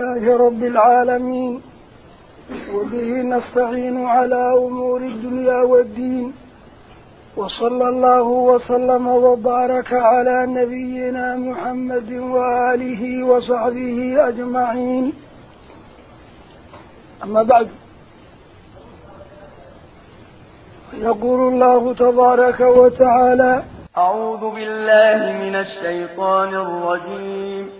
لله رب العالمين وبه نستعين على أمور الدنيا والدين. وصلى الله وسلم وبارك على نبينا محمد وآله وصحبه أجمعين. أما بعد يقول الله تبارك وتعالى أعوذ بالله من الشيطان الرجيم.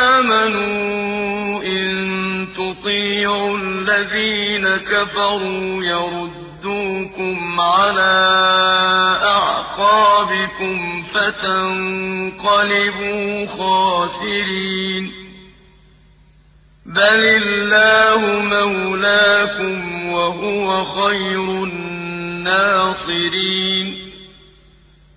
الذين كفروا يردوكم على أعقابكم فتنقلبوا خاسرين. بل الله مولاكم وهو خير الناصرين.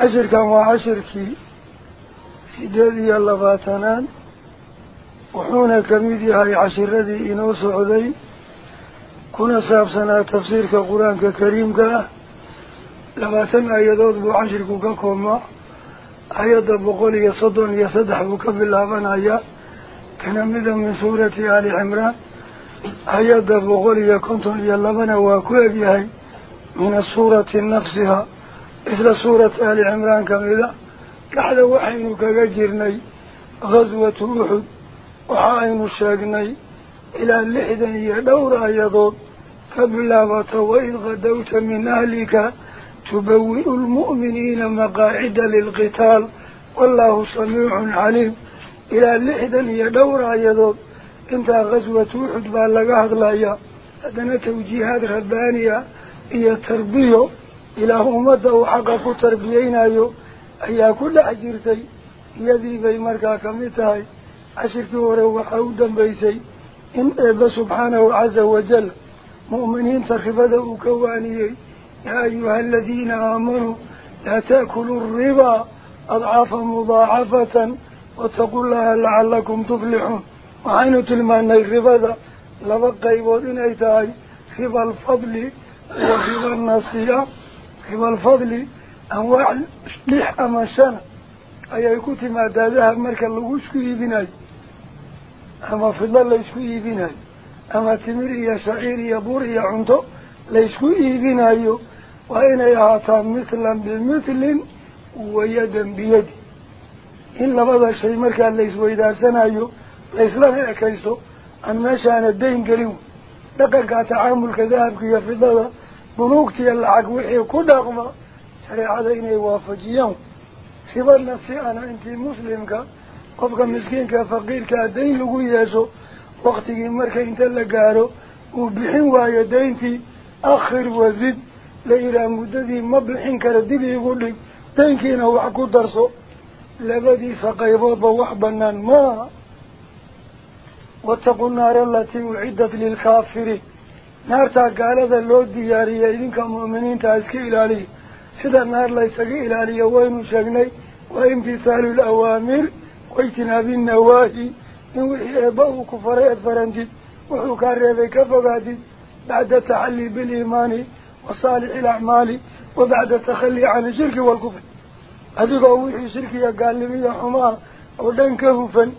عشر كان وعشركي سيدادي اللباتنان وحونا كميدي هاي عشر ذي إنو سعودي كنا سابسنا تفسير كقرآن كريم لباتن آيادات بو عشركو ككوما. آياد بقولي صدن يصدح بكب اللابن مثل سورة آل عمران كمذا كحد وحين كجرني غزوة أحد وحاين الشاقني إلى اللحدن يدور آيادات كبلابة وإذ غدوت من أهلك تبوئ المؤمنين مقاعد للقتال والله سميع عليم. إلى اللحدن يدور آيادات إنت غزوة إلى أمده وحقا كتربيينايو أيها كل عجرتي يذي بي مركا كمتاي عشركي وروا حودا بيسي إن إبا سبحانه عز وجل مؤمنين ترخبده كوانيي يا أيها الذين آمنوا alribaa adcaafa mudaacafatan waataquu llaha lacallakum tuflixuun waxaynu tilmaanay ribada laba qaybood inay tahay riba alfadli wa riba nasiya riba alfadli anwaac lix ama shana ayay ku timaadaa dahab marka lagu isku iibinayo ama fidlo laysku iibinayo ama timir iyo shaciir iyo bur iyo cunto laysku iibinayo waa inay ahaataa mithlan bimithlin wayadan biyadi in labada shay markaa laysweydaarsanayo layslana ekaysto aan meeshaana dayn gelin dhaqanka tacaamulka dahabka iyo fidada si ana intii muslimka qofka miskiinka faqiirkaa dayn lagu yeesho waktigii marka inta la gaaro uu bixin waayo dayntii akhir wazid la yidhaah muddadii ma bixin kara dib iigu dhig daynkiina wax ku darso labadiisa qayboodba wax banaan maaha waataqu naara alatii uciddat lilkaafiriin نار تقال هذا اللود دياري إذنك مؤمنين تأسكي إلالي. سيدا نار ليسكي إلالي. وين شغني؟ وامتثال الأوامر؟ ويتنابي النواهي نوحي أباه كفرية فرنجد وحكاري ربك فقادي بعد تحلي بالإيمان وصالح الأعمال. وبعد تخلي عن الشرك والكفر. هذا قوحي شركي قال لي حما. أو دنك هفا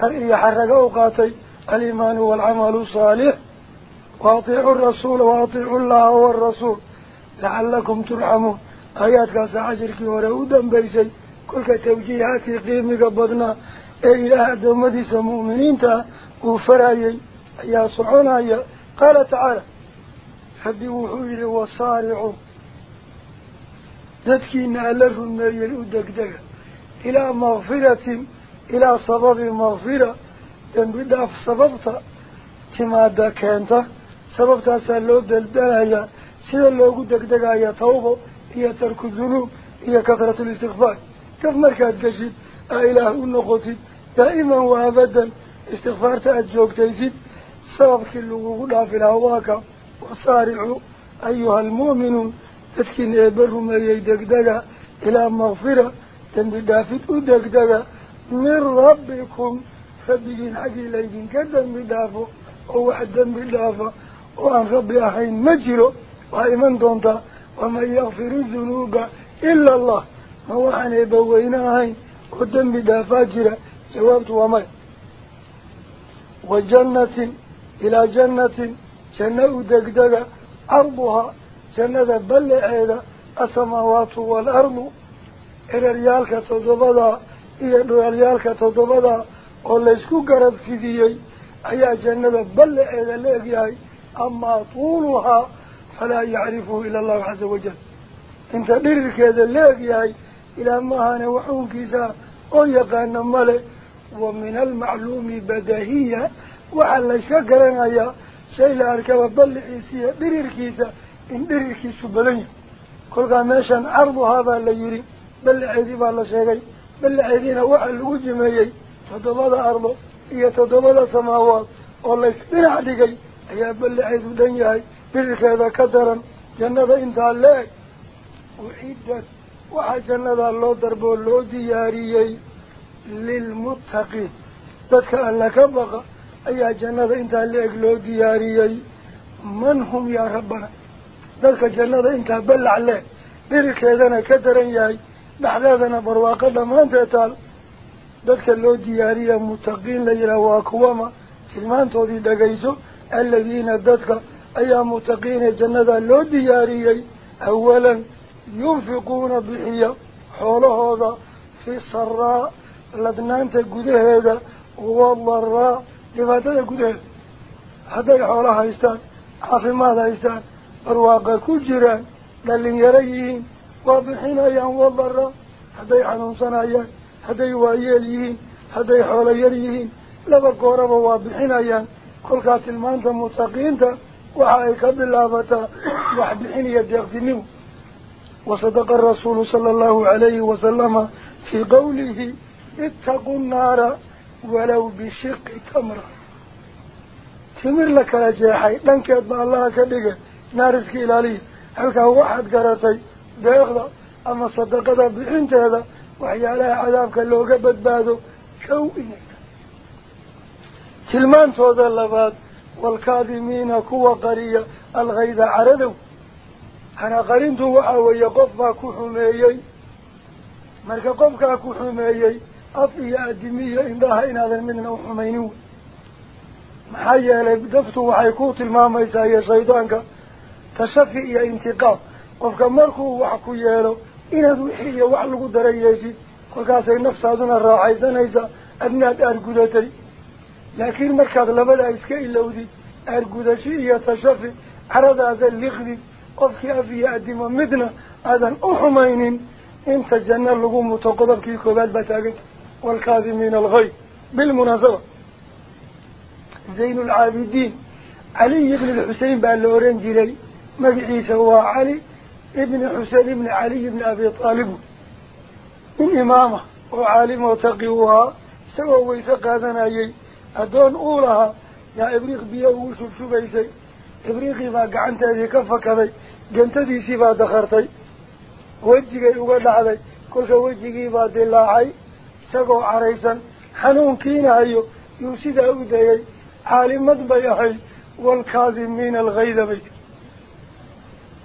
قال إيا حرق أوقاتي الإيمان والعمل الصالح. واطيعوا الرسول واطيعوا الله والرسول لعلكم ترحمون. آيات كاسا عجرك ورؤودا بيسي. كل توجيهات قيمة قبضنا. اي لها دومدس مؤمنين وفرايي. يا صعونا يا. قال تعالى حدي وحويل وصارعوا. ذاتكي نالف من يلودك دك. إلى مغفرة إلى سبب مغفرة. تنبدأ في سببته كما داكينته tawbo iyo tarku dunuub iyo kasratu listikfaar kaf markaad geshid aa ilaah u noqotid daa'iman wa abadan istikfaarta aada joogtaysid sababkii lagugu dhaafi lahaa waa ka wasaaricuu ayuha almu'minuun dadkiin eebba rumeeyey degdega ilaa makfira dembi dhaafid u degdega min rabbikum rabbigiin xaggii laydinka dembi dhaafo oo wax dembi dhaafa iman doontaa waman yakfiru dunuuba ila allah ma waxaan eebba weyne ahayn oo dembi dhaafaa jira jawaabtu waa maya wa jannatin ilaa jannatin janno u degdega carduhaa jannada ballaceeda asamaawaatu waalardu ciraryaalka toddobadaa iyo dhulalyaalka toddobadaa oo laysku garab fidiyey ayaa jannada ballaceeda la egyahay amaa tuuluhaa falaa yacrifuhu ila allahu caza wajal inta dhirirkeeda la egyahay ilaah maahane waxuunkiisa oo yaqaana male wa min almacluumi badahiya waxaa layska garanayaa shay la arkaba balliciisa iyo dhirirkiisa in dhirirkiisu badan yahay kolkaa meeshan carduhaa baa la yidhi ballaceedii baa la sheegay ballaceediina waxaa lagu jimeeyey toddobada ardo iyo toddobada samaawaad oo laysdhinac dhigay هي بل عيد الدنيا بيرك هذا كدرا جنة انت عليك وعدت وحا جنة الله دربه الله دياري للمتقين تدك أن لك بغى أي جنة انت عليك الله دياري من هم يا ربنا؟ تدك جنة انت بل عليك بيرك هذا كدرا ياي. بحلاثنا برواقة ما انت تال تدك الله دياري متقين ليلا واكواما سلمان تودي دقيسو aladiina dadka ayaa muttaqiine jannada loo diyaariyey awalan yunfiquuna bixiya xoolahooda fi saraa ladnaanta gudaheeda wadaraa dhibaatada gudaheeda hadday xoolo haystaan caafimaad haystaan barwaaqa ku jiraan dhalinyaro yihiin waa bixinayaan wadara hadday xanuunsanayaan hadday waayeel yihiin hadday xoolo yar yihiin laba gooraba waa bixinayaan كل قاتل مانتا متقينتا وعليك باللافتا واحد حين يدغذنه وصدق الرسول صلى الله عليه وسلم في قوله اتقوا النار ولو بشق تمر. تمر لك الجاحي لنك أدنى الله كذلك نارسك إلى لي هل كان واحد قرأتي بيغضى. أما صدقته هذا بحنت هذا وحيا لها عذابك اللوغة بدباده شو إنك وحيالها عذابك اللوغة بدبادو كو إنك تلمان توضى اللباد والكاذمين كوا قرية الغيظ عردو أنا قرنت وحاوي قفا كحميي مركا قفكا كحميي أفيا أدمية إنداها إن هذا مننا وحمينون محايا لدفتو وحيكو تلماميسا يا شيطانك. تشفي يا انتقام. qofka markuu wax ku yeelo inaad wixii iyo wax lagu darayeysid kolkaasay nafsaaduna raaxaysanaysaa adnaad aargudatay لكن مركض لبدا إسكا إلا ودي أرقودشي إيا تشافي عرض هذا الليغدي قفكي أفيا أديما مدنا هذا الأحمين إن جنة لقوم متقضب كي كبال بتاقك والكاذمين الغي بالمناسبة. زين العابدين علي بن الحسين بن لورين جيلي مجعي سوا علي ابن حسين بن علي بن أبي طالب من إمامة وعالم وتقيوها سوا ويسق هذا نايي أدون أولها يا إبريق بيه وشوف شو بيسي إبريقي ما قعنت هذه كفك هذي قنت دي سيبا دخرتي. وجهي وقال علي كل وجهي بعد الله سقو عريسا. حنون كينا أيو يوسيد أودي عالم مدبيحي والكاظمين الغيظ بيت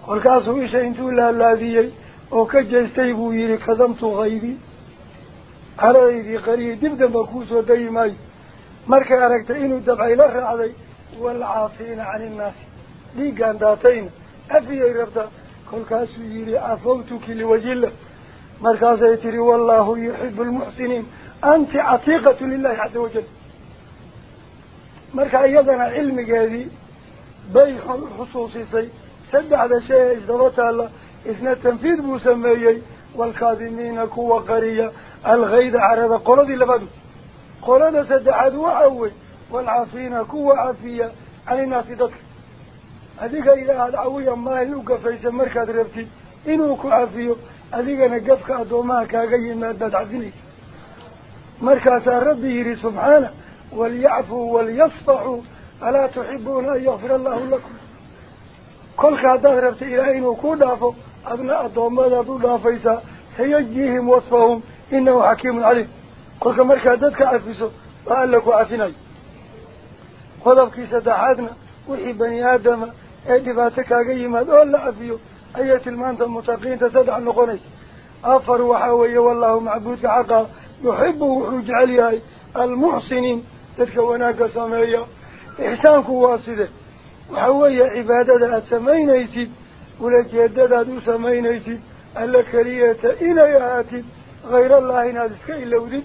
kolkaasuu isha intuu laalaadiyey oo ka jeestay buu yidhi kadamtu haybii caradaydii qariyay dib مركا أرقت إنو دبعي لغا علي والعافين عن الناس ليقان داتين أفيا ربطا كل كاسو يري أفوتك لوجه الله مركا سيتري والله يحب المحسنين أنت عتيقة لله عز وجل مركا أيضنا علمي قادي بيح الخصوصي سي سبع هذا شيء إجدرت الله إثناء تنفيذ بوسميي والخادمين كوى قرية الغيد عرض قرضي لبدو قرد سدعد وعوي والعافين كوا عافية الناس ذكر هذيك إذا العوية ما يلوك في مركز ربتي إنه كعافيه هذيك نقفك أدوما كاقي مادة عزيني مركز ربي سبحانه وليعفوا وليصفحوا ألا تحبون أن يغفر الله لكم. kolka haddaad rabta ilaahay inuu ku dhaafo adna addoommadaad u dhaafaysaa sayajiihim wasfahum inahu xakiimun caliim كل مركا دتك عفيسو وقال لك عفيناي خذ بك سدحتنا وحي بني آدم ادي باتك قيمة ما دول لعفيو ايات المانت المتقين تسدع النقنس افر وحاوي والله معبود حقا يحب وحوج هاي المحسنين تلك وناك سمايا احسانك واسده وحاوي عبادتها السمين يسيب ولا جدد ادو سمين يسيب الا كريته إلى ياتي غير الله ناسك الا وديت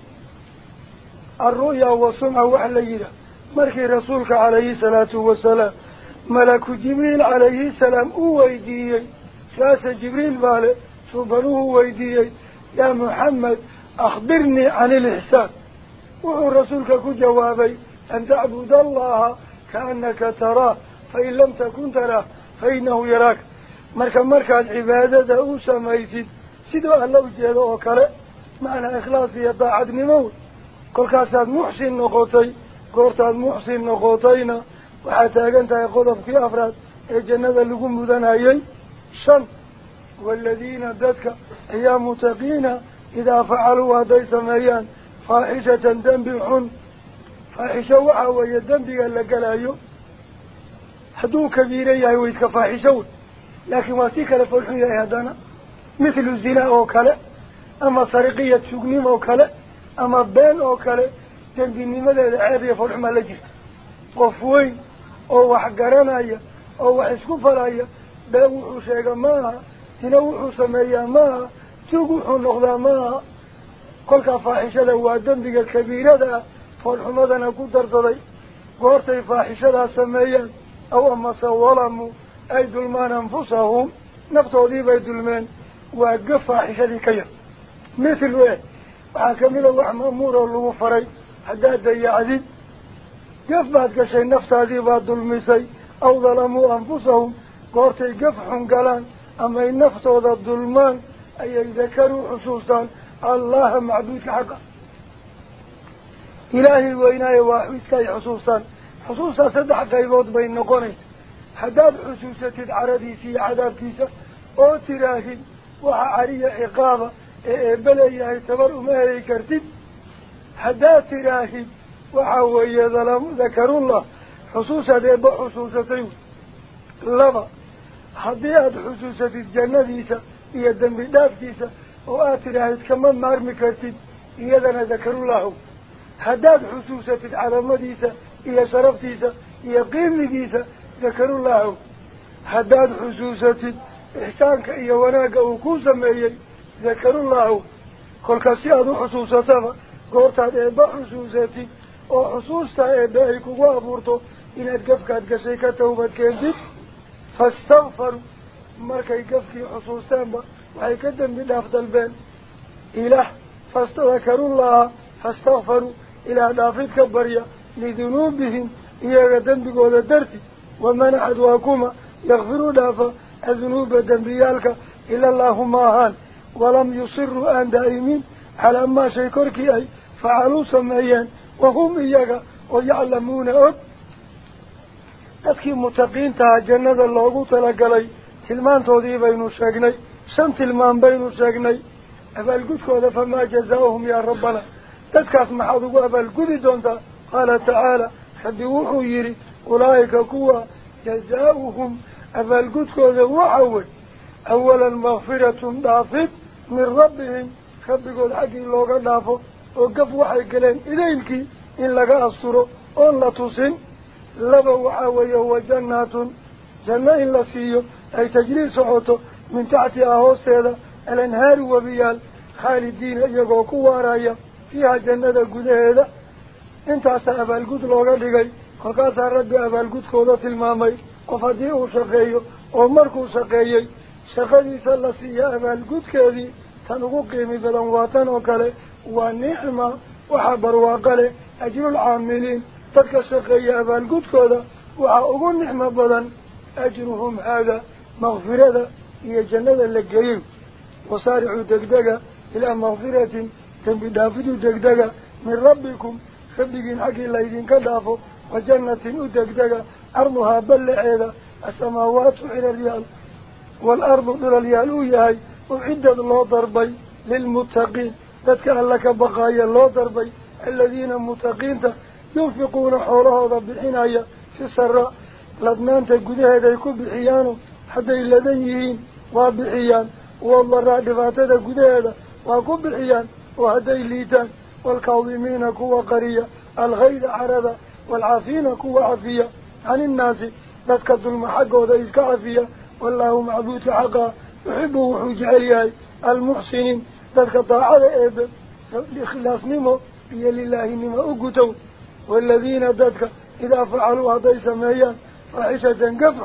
الرؤيا والسمع وحليلة مركي رسولك عليه الصلاة والسلام. ملك جبريل عليه السلام أويدي شاس جبريل باله سبحانه ويدي يا محمد أخبرني عن الإحسان. وهو رسولك كجوابي أن تعبد الله كأنك تراه. فإن لم تكن تراه فإنه يراك. مركا مركا العبادة أوسى ميسيد سيدو الله جيده وكلا معنى إخلاصي يطاعد كل كاساد محسن نقوطي قورتاد محسن نقوطينا وحتى أنت يقضب في أفراد الجنة لكم مدنايي شن والذين ددك هي متقين إذا فعلوا هذي سميان فاحشة دنبحن فاحشة وعوية دنبها لقلايو hadduu kabiira yahay way iska faaxishown laakiin waa si kale foolxun yahay haddana. Mithlu zina oo kale ama sariqiya tugnimo oo kale iyo foolxumaa la jirta qof weyn oo wax garanaya oo wax isku falaya been wuxuu sheega maaha sina wuxuu sameeyaa maaha tug wuxuu noqdaa maaha kolkaa faaxishada waa dembiga kabiirada ah foolxumadana ku darsaday goortay faaxishadaas sameeyaan أو أما ظلموا أي دلمان أنفسهم نفتو دي بي دلمان وقفا حشدي كيا مثل وين وحاكم إلى وحم أمور اللي فري حتى دي عديد قف بعد كشي نفتا دي بعد دلمسي أو ظلموا أنفسهم قورتي قفحهم قلان أما النفتو ذا الظلمان أي ذكروا حسوسا الله معبود حقا إلهي وإناي واحد كي حسوسا xusuustaa saddex qaybood bay noqonaysa. Haddaad xusuusatid caradiisa iyo cadaabkiisa oo tiraahid وعرية عقابة بلي تبر ما يكرتب حدات راهب وحوي ظلم ذكر الله. حصوصة ديب حصوصتين لبا. حديات حصوصة الجنة ديسة. هي الدنب داف ديسة. وآت راهب كمان مارمي كرتب. إيادنا ذكر الله. حدات حصوصة العالم ديسة. هي شرف ديسة. هي قيم ديسة. ذكر الله. حداد حسوسة إحسانك ذكر الله كل كسياد حسوسة قورتا إيبا حسوسة وحسوسة إيبا إيكو وابورتو إن أدقسيك توبت كنتي فاستغفروا markay gafkii xusuustaanba waxay ka dembi dhaaf dalbeen ilaah fastadakarullaha fastakfaruu ilaah dhaafid ka barya lidunuubihim iyaga dembigooda darti waman axad waa kuma yakfiru dhaafa adunuuba dembiyaalka ila allaahuma ahaan ولم يصروا أن دائمين على ما شكرك أي فعلوا سمعين وهم إياك ويعلمون أب أذكي متقين تها جنة الله لي تلمان توضي بين الشاقني سم تلمان بين الشاقني أفل قدك فما جزاؤهم يا ربنا. تذكاس محاضوا أفل قدي دونتا. قال تعالى حبيوه يري أولئك كوا جزاؤهم. أفل قدك وعوي. أولا مغفرة دافت dhaafo oo gaf waxay galeen idaylkii in laga asturo oon la tusin laba waxaa weeye wa jannaatun janno in la siiyo ay tajrii socoto min taxtihaa hoosteeda alanhaari webiyaal khaalidiina iyagoo ku waaraya fiiha jannada gudaheeda intaasaa abaalgud looga dhigay kolkaasaa rabbi abaalgudkooda tilmaamay qof haddii uu shaqeeyo oo markuu shaqeeyey tan ugu qiimi badan waa tan oo kale waa nicma waxaa barwaaqa leh ajrulcaamiliin dadka shaqeeya abaalgudkooda waxaa ugu nicmo badan ajruhum haada makfirada iyo jannada la geeyey wasaaricuu degdega ilaa makfiratin dembi dhaafidu degdega min rabbikum rabbigiin xaggii laydinka dhaafo wa jannatin u degdega arduhaa ballaceeda asamaawaatu ciraryaal والأرض من اليالوية وعدة الله ضربي للمتقين. لذلك لك بقايا الله ضربي الذين متقين ينفقون حولها بحناية في السراء. لذلك تقول هذا يكون بحيانه حتى اللذين وبحيان. والله رادفات هذا قد هذا وكم بحيان وهذا الليتان والكاظمين كوا قرية الغير عرضة والعافين كوا عفية عن الناس لا الظلم حقه هذا إذكا عفية والله معبوت حقا يحبه وحجعليه المحسنين ذاتك طاعة إيب لإخلاص نمو بي لله نمو أقتو والذين ذاتك إذا فعلوا هذي سمايان فحشة قفح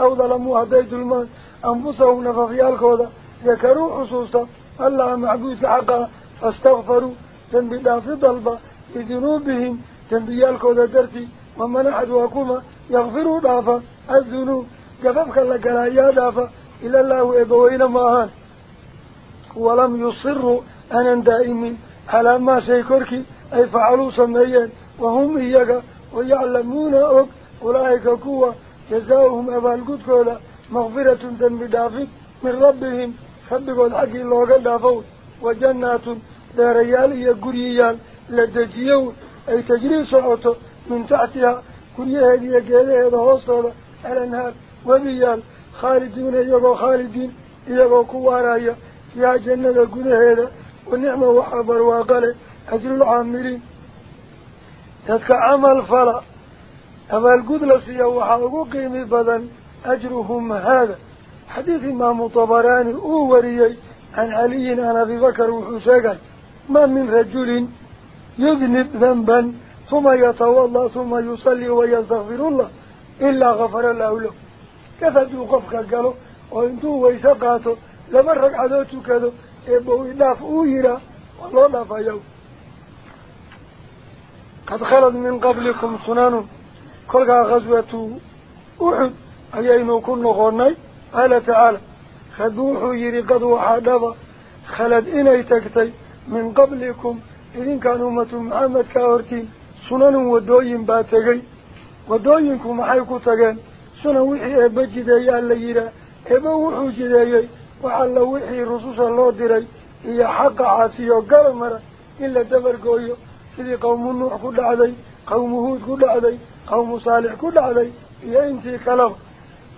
أو ظلموا هذي ظلمان أنفسهم نففيالكوذا ذكروا حصوصا الله معبوت حقا فاستغفروا. تنبي في ضلبة لذنوبهم. تنبيالكو درتي ومن أحد وكما يغفروا دافا الذنوب. جففك لك لا يا دافا إلا الله إبوين ماهان ولم يصروا أنا دائمين على ما سيكركي. أي فعلوا سميين. وهم إياك. ويعلمون أك أولئك كوا. جزاؤهم أبا القدكولا. مغفرة تنبي دافي من ربهم. خبقوا الحق الله دافوا من وبيال خالدون يبقوا خالدين يبقوا كوارايا فيها جنة قرية هذا والنعمة وحبر وقال أجر العاملين. تدك عمل فلا. أما القدلسية وحاقوا قيمي بدن أجرهم هذا. حديث إمام طبراني أوريي عن علي عن أبي بكر وحساقا ما من رجل يذنب ذنبا ثم يتوضا ثم يصلي ويستغفر الله إلا غفر الله له كفد وقفك قالوا وانتو ويسقاته لما رقعدوتو كذو إبو إلاف أوهرا والله لا فيو قد خلد من قبلكم سنان كل غزوة أحد أيينو كل غني. قال تعالى خذوحوا يري قد وحادبا خلد إني تكتي من قبلكم إذن كان أمة محمد سنن وحي إبا جدايا الليرا إبا وحو جدايا وعلى وحي رسوس الله ديري هي حق عاسي وقرمر إلا دبرقويو سيدي قوم نوح كل عدي قوم هود كل عدي قوم صالح كل عدي هي انتي كلام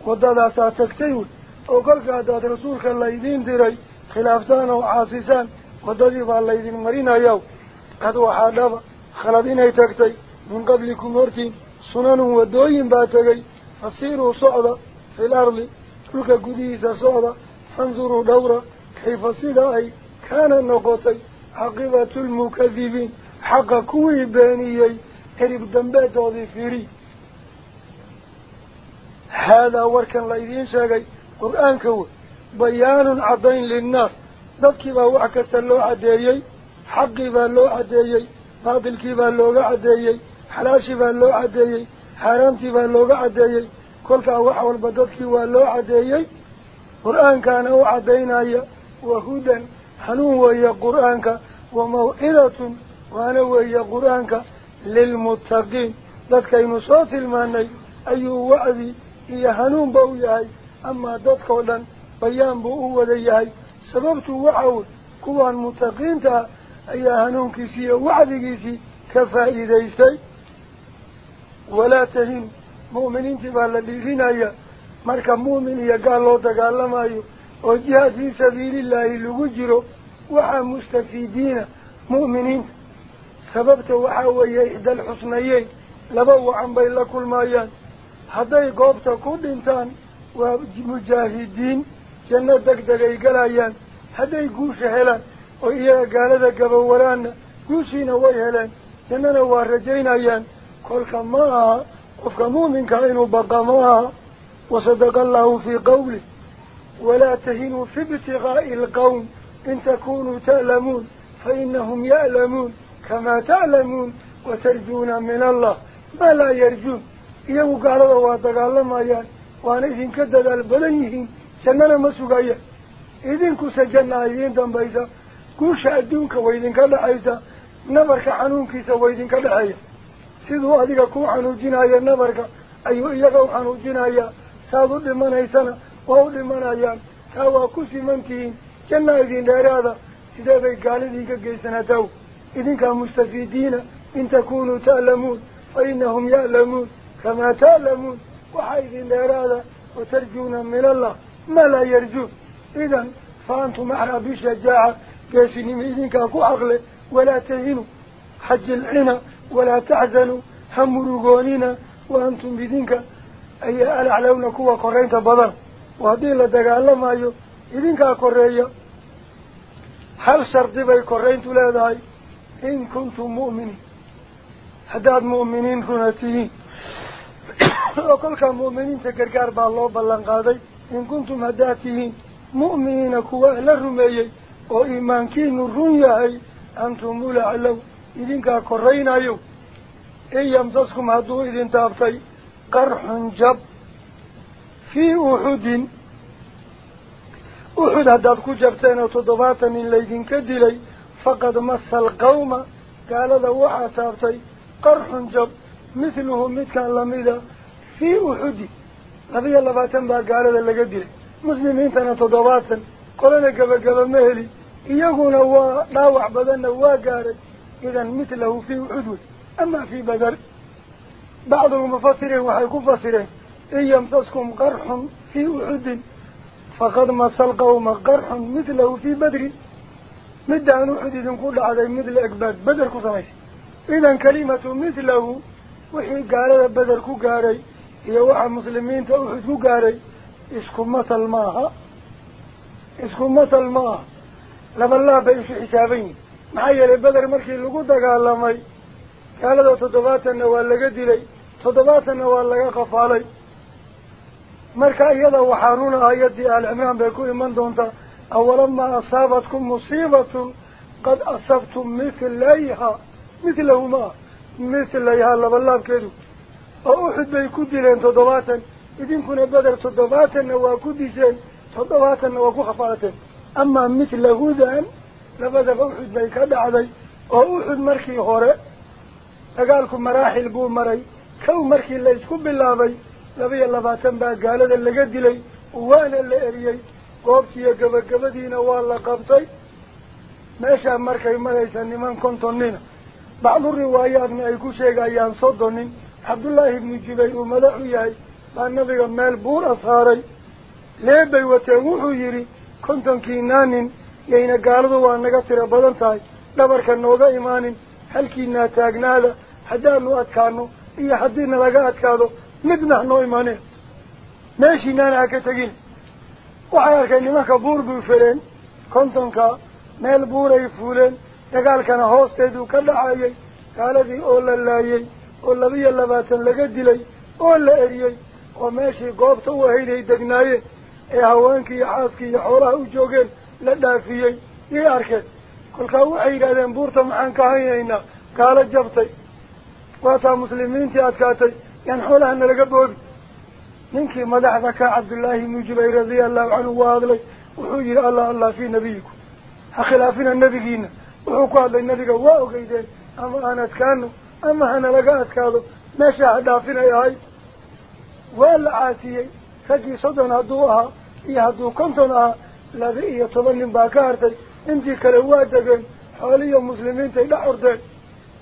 ودادا ساتكتيون وقال قادات رسولك الله يدين ديري خلافتان وعاسسان ودادي فالله يدين مرينا يو قد وحادبا خلدين اي تكتي من قبلكم ورتين سنن ودوين باتغي فصيروا صعدا في الأرض تلك قديسة صعدا فانظروا دورا كيف صداي كان النقطي عقبة المكذبين حق كوي بانيي هرب دنبات وظيفيري هذا وركن ليدين شاقي قرآن كوي بيان عضين للناس ذكي وعكس اللو عديي حقي باللو عديي باطلكي باللو عديي حلاشي حرامتي باللو عديي. كلك وحول بددكي واللو عديي. قرآن كان وعدينا وهدى حنون ويا قرآنك. وموئلة وأنا ويا قرآنك. للمتقين. ذاتك إنو صوت الماني. أي وعدي. إيا حنون بوياي. أما ذاتك ودن بيان بؤو ذيهاي سببت وعود كوان متقين تا. أي حنون كيسي وعدي كيسي. كفائدة ولا تهين مؤمنين تبالا iyo gaal loo dagaalamayo oo jihaad fii sabiilillaahi lagu jiro waxaa mustafiidiina mu'miniinta sababta waxaa weeye ixdal xusnayeyn laba wacan bay la kulmayaan hadday goobta ku dhintaan waa mujaahidiin janno deg deg ay galayaan hadday guusha helaan oo iyaga gaalada gabawaraanna guushiina way heleen jannana waa rajaynayaan qofka mu'minka inuu baqa ma aha وصدق الله في قوله ولا تهنوا في ابتغاء القوم إن تكونوا تألمون فإنهم يألمون كما تعلمون وترجون من الله. ما لا يرجون؟ إياه قال الله واتقال الله يان وأنا إذن كدد البلنيهين جننا مسوغايا إذن كسا جنة إذن دنبايسا كوش أدونك وإذن كدعيسا نبرك حنونكيسا سيدو أذيك كو حنوجينايا نبرك أيو إياه حنوجينايا saad u dhimanaysana waa u dhimanayaan taa waa ku simantihiin janna idin dheeraada sidee bay gaalidii ka geysanataa idinkaa mustafiidiina in takunuu ta'lamuun fa inahum ya'lamuun kamaa ta'lamuun waxaa idin dheeraada watarjuuna min allah maa laa yarjuun idan fa antum axraa bishajaaca geesinimo idinkaa ku caqle walaa tahinu walaa taxzanuu ha murugoonina wa antum idinka أي الأعلون كوا كورين تبادر وهذه لدقاء مايو إذن كا كوريا هل شرط بي كورين تلاداي إن كنتم مؤمنين. حداد مؤمنين كنتين وكل كان مؤمنين تقرقار بالله بلنقاضي إن كنتم هداتين مؤمنين كوا أهل الرميي وإيمانكين الرميي أنتم لعلو. إذن كا كورين أيو إن يمسسكم هدو إذن تابتين قرح جب في أحد أحد هداد كجبتين وتضباطا من ليدين كدلي فقد مس القوم قال ذا وحا تابتي قرح جب مثله مثل لميدا في أحد نبي الله باتن با قال ذا لقدلي مسلمين تنا تضباطا قلنا قبا قبا مهلي إيقونا لاوع بدن واقاري إذا مثله في أحد أما في بدر بعض المفسرين وحيكون فسرين إن يمسسكم قرح في أحد فقد مس القوم قرح مثله في بدر. مدى أن أحد كل عليه مثل أكباد. بدر كسميس إذا كلمة مثله وحي قال بدر كو قاري هي وحى مسلمين تأحد كو قاري اسكم مثل ماها. اسكم مثل ماها. لما الله بيش حسابين. معايا لبدر مركي لقودة قال لمي قال ذا تضباتنا ولا قدلي تضباتنا ولا قفالي مركا إيضا وحارون آياتي العمران بيكون من دونتا أولما أصابتكم مصيبة قد أصبتم مثل ليها مثلهما مثل ليها لبالله كدو أوحد بيكون دلين تضباتا إذن كنا بدر تضباتنا وكدسين تضباتنا وكخفالتين أما مثل هدان لبدر أوحد بيكاد عدي أوحد مركي هوري أقالكم مراحل بو مري كو مركي اللي يسكب بالله لبي اللباتن با قالدا لغا دلي وأنا اللي اريي goobtiiyo gabagabadiina waa la qabtay meeshaa markay maraysa niman konton nina bacdu riwaayaadna ay ku sheegayaan soddon nin cabdullaahi ibnu jubayr uu madaxu yahay baa nabiga meel buura saaray leebay wateen wuxuu yidhi kontonkiinaa nin yayna gaaladu waa naga tiro badan tahay dhabarka nooga imaanin halkiinaa taagnaada haddaanu adkaano iyo haddii nalaga adkaado midna hanoo imaaneen meeshiinaana ha ka tegin waxay arkeen nimanka buur bay feleen kontonka meel buuray fuuleen dagaalkana hoosteeduu ka dhacayay gaaladii oo la laayey oo labiyo labaatan laga dilay oo la eriyey oo meeshii goobta u ahayd ay degnaayeen ee haweenkii iyo xaaskii iyo xoolaha u joogeen ka haynaynaa gaalo jabtay waataa muslimiintii adkaatay yaan xoolaha nalaga boobi ninkii madaxda ka cabdullaahi ibnu jubayr radia allahu canhu waa hadlay wuxuu yihi allah allah fii nabiyikum ha khilaafina nebigiina wuxuu ku hadlay nebiga waa ogeydeen ama aan adkaano ama hanalaga adkaado meesha ha dhaafinay ahay waa la caasiyey raggii soddon hadduu ahaa iyo hadduu konton ahaa لغية تظلم باكارتا انتي كالواد دقن حوالي المسلمين تي لحردين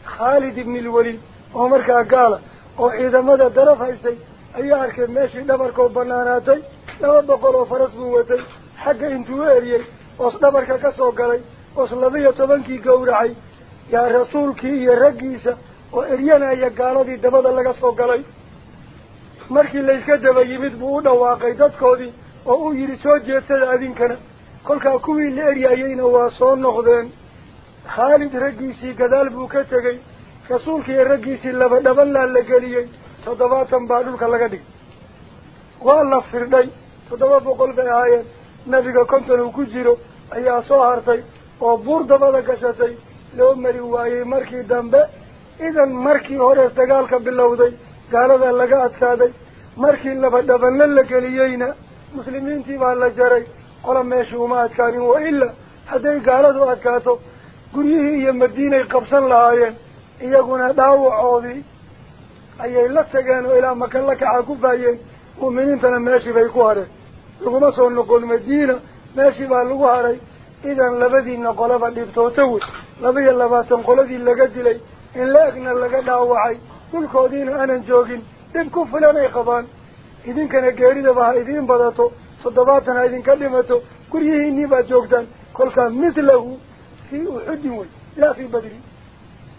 خالد بن الوليد. ومركا قال. وإذا مدى درف هايستي؟ إيه اركب ماشي. دبرك وبناناتي. لو بقلوا فرس بواتي حق انتواريي وص دبرك كسو قلي وص لغية تظنكي قورعي. يا رسولك يا رقيسة. وإريانا يا قالدي دبدا لغة سو قلي مركي ليس كدب يمد بوضا واقيدات كودي. Oo uu yidhi soo jeedsada adinkana kolkaa kuwii la eryayeyna waa soo noqdeen khaalid raggiisii gadaal buu ka tegey rasuulkiiyo raggiisii laba dhabanlaa la geliyey toddobaatan baa dhulka laga dhigay waa la firdhay toddoba boqol bay ahaayeen nebiga konton uu ku jiro ayaa soo hartay oo buur dabada gashatay loo mari waayey markii dambe idan markii horees dagaalka bilowday gaalada laga adkaaday markii laba dhabanla la geliyeyna jaray qola meeshii uma adkaanin wa ilaa hadday gaaladu adkaato guryihii iyo madiinay qabsan lahaayeen iyaguna dhaawacoodii ayay la tageen oo ilaa maka la kaca ku faayeen mu'miniintana meeshii bay ku hareen laguma soo noqon madiina meeshii baa lagu haray idan labadiina qolaba dhibtoota wey laba iyo labaatan qoladii laga dilay in la egna laga dhaawacay dhulkoodiina aanan joogin dhib ku filan ay qabaan إذن كان جاريدا بها إذن بداتو صدباتنا إذن كلمتو كريه نيبا جوكتان كل كان مثله في أحدهم لا في بدري.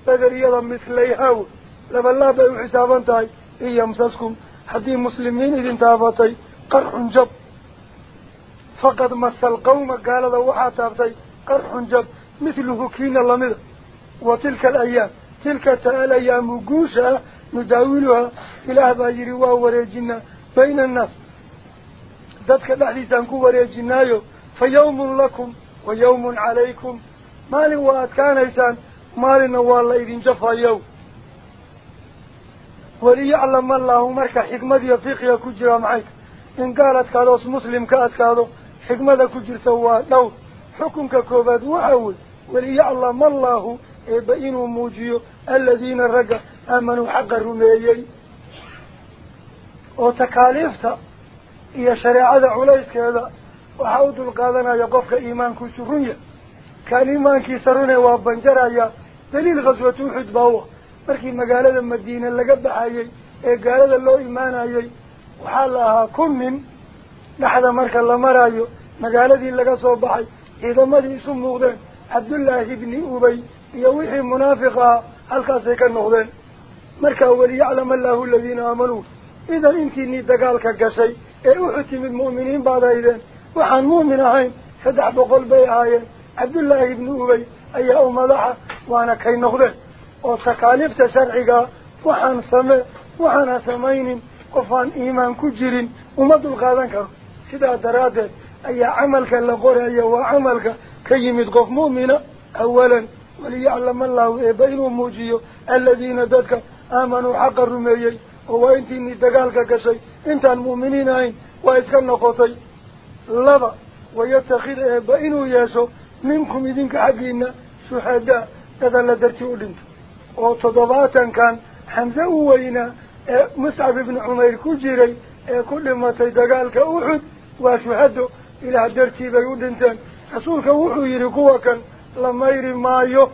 بدري يلا مثليها لما الله بأيو حسابا تاي إيه إيا مساسكم حدي مسلمين إذن تابتاي قرح جب. فقد مس القوم قال ذو حاتابتاي قرح جب. مثله كين اللمذ وتلك الأيام تلك تال أيام قوشة نداولها إلى هذا يروى ورجنا بين الناس ذاتك كوبر يا جنايو فيوم لكم ويوم عليكم مالي واد كان إيسان مالي نوال إذن جفا يو وليعلم الله مركا حكمة يفيقيا كجرة معيك إن قالت كالوس مسلم كات كالو حكمة كجر سوا لو حكم ككوباد وعود وليعلم الله إبئين وموجيو الذين رقا آمنوا حق الرميين وتكاليفته يا شريعة عليس كذا وحوض القادنا يقف كإيمان كسرنية كان إيمان كسرنة وابن جرايا دليل غزوة أحد بوا مركي مقالة المدينة اللي قبع هاي قالة اللو إيمان هاي وحالها كم من نحن مركا لمر مرأي مقالة اللي قصوب هاي إذا ما دي اسم مغدين عبد الله بن أبي يوحي منافقها هل قاسي كان مغدين مركا يعلم الله الذين آمنوا إذا أنت إنتي نتقالك قصي إروحتي إيه من المؤمنين بعد إذن. وحن مؤمن هاي سدح بقلب هاي عبد الله بن أبي أي أم لحة وأنا كي نغذر وتكاليف تسرعك وحن سمع وحن سمعين وفان إيمان كجر ومد القادنك سدع درادة. أي عملك اللي قرأي وعملك كي يمتقف مؤمنة أولا وليعلم الله إيه إبئين وموجيه الذين ذكر آمنوا حق الرميين wayatakid eeba inuu yeesho minkum idinka xaggiina shuhadaa dad alla dartii u dhinto oo toddobaatankan xamse u weynaa ee muscab ibni cumayr ku jiray ee ku dhimatay dagaalka uxud waa shuhado ilaah dartii bay u dhinteen rasuulka wuxuu yidhi kuwa kan la mayri maayo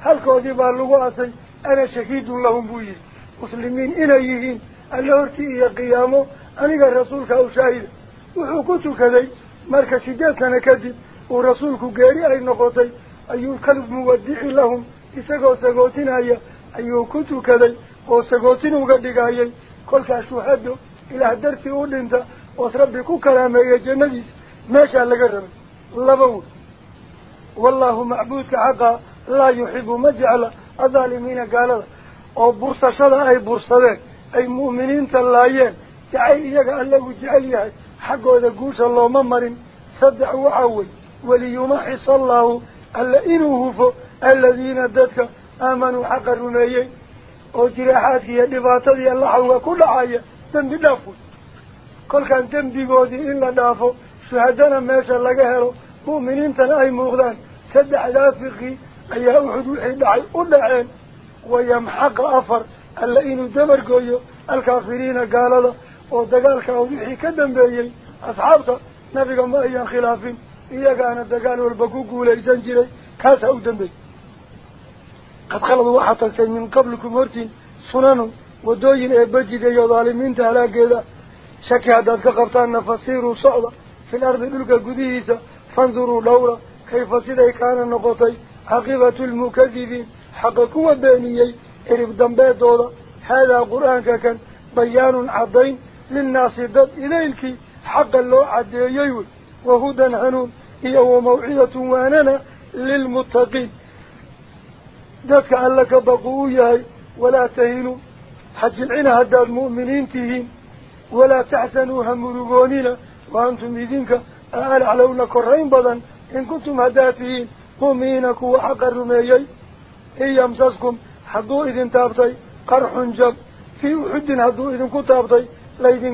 halkoodii baa lagu asay ana shahiidun lahum buu yidhi yihiin alle hortii iyo qiyaamo aniga rasuulka u shaahida wuxuu ku tukaday marka sideed sano kadib uu rasuulku geeri ay noqotay ayuu kalib muwadici lahum isagoo sagootinaya ayuu ku tukaday oo sagootin uga dhigayay kolkaas shuhado ilaah dartii u dhinta oos rabbi ku kalaameeya jannadiisa meeshaa laga rabay laba wey wallaahu macbuudka xaqa laa yuxibu ma jecla adaalimiina gaalada oo bursashada ay bursadeen ay mu'miniinta laayeen jacayl iyaga alle uu jecel yahay xaggooda guusha looma marin saddex waxaa wey waliyumaxis allahu alla inuu hufo aladiina dadka aamanuu xaqa rumeeyey oo jiraaxaadka iyo dhibaatadii allaxawga ku dhacaya dembi dhaaf wey kolkaan dembigoodii in la dhaafo shuhadana meesha laga helo mu'miniintana ay muuqdaan saddexdaa fiqi ayaa uxud wixii dhacay u dhaceen ويمحق أفر اللئين دمر قويو الكافرين قال له ودقالك أوليحي كدن بيهي أصحابته نبقى ما أيان خلافين إياه كان الدقال والبقوق وليسان جيري كاسا أودن بي قد خلق واحدة من قبل مرتين سنانو ودوين إيه إبجي إيه دي ظالمين تهلاكي ذا شكي هذا كقبطان نفسيرو صعدة في الأرض بلقى قديسة فانظروا لورا كيف سيدي كان النقطي حقيبة المكذبين. حق قوة بانيي إرب دنبات دولة هذا قرآن كان بيان عضين للناس داد إليك حق اللو عديي وهدى عنون إيه موعدة وأننا للمتقين. دادك عالك بقوياي ولا تهينوا حج العين هدى المؤمنين تهين ولا تحسنوا هم همرقونينا وأنتم إذنك أهل علونا كرين بضا إن كنتم هداتين قومينك وحق الرميين يمسسكم حدو إذن تابتي قرح جب في وحد حدو إذن كتابطي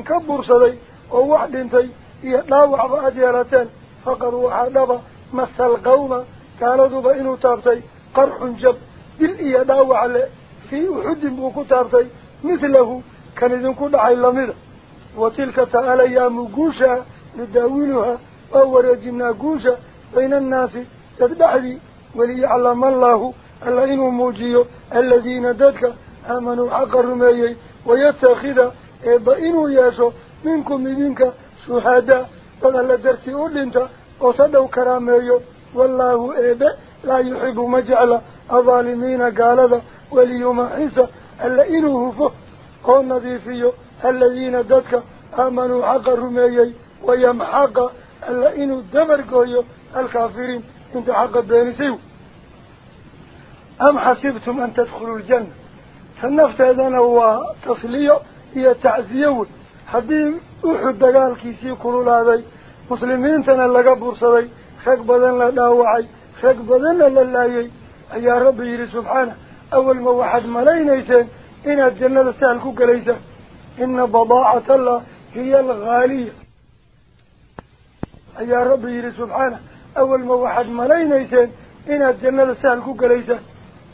كبر صدي أو وحد انتي إيه يتلاو عبا أديالتين فقد وحدبا مس القوم كانوا بإنو تابتي قرح جب دل إيداو عليه في وحد بو كتابتي مثله كان إذن كل عيلا وتلك تعالى يا قوشا لداولها أول رجمنا قوشا بين الناس تتبعدي وليعلم الله الذين موجيو. الذين ددك آمنوا حق الرميي ويتخذ إبئين ياسو منكم منك شهداء. فلا درتي أول انت أصدوا كراميو. والله إبا لا يحب مجعل أظالمين قالذا. وليوم عيسى ألا إنه فه قو نظيفيو. الذين ددك آمنوا حق الرميي ويمحق ألا إنه دمر قويو. الكافرين انت حق بينسيو أم حسبتم أن تدخلوا الجنة؟ فالنفط هذا هو تصلية هي تعزية. حديم أحد دقال كيسي كرول هذا. مسلمين تنا لقى برصدي خاك بذن لداوعي خاك بذن للاي يا ربي سبحانه أول ما واحد ملاينا يسين إن الجنة سألكو كليسة إن بضاعة الله هي الغالية. يا ربي سبحانه أول ما واحد ملاينا يسين إن الجنة سألكو كليسة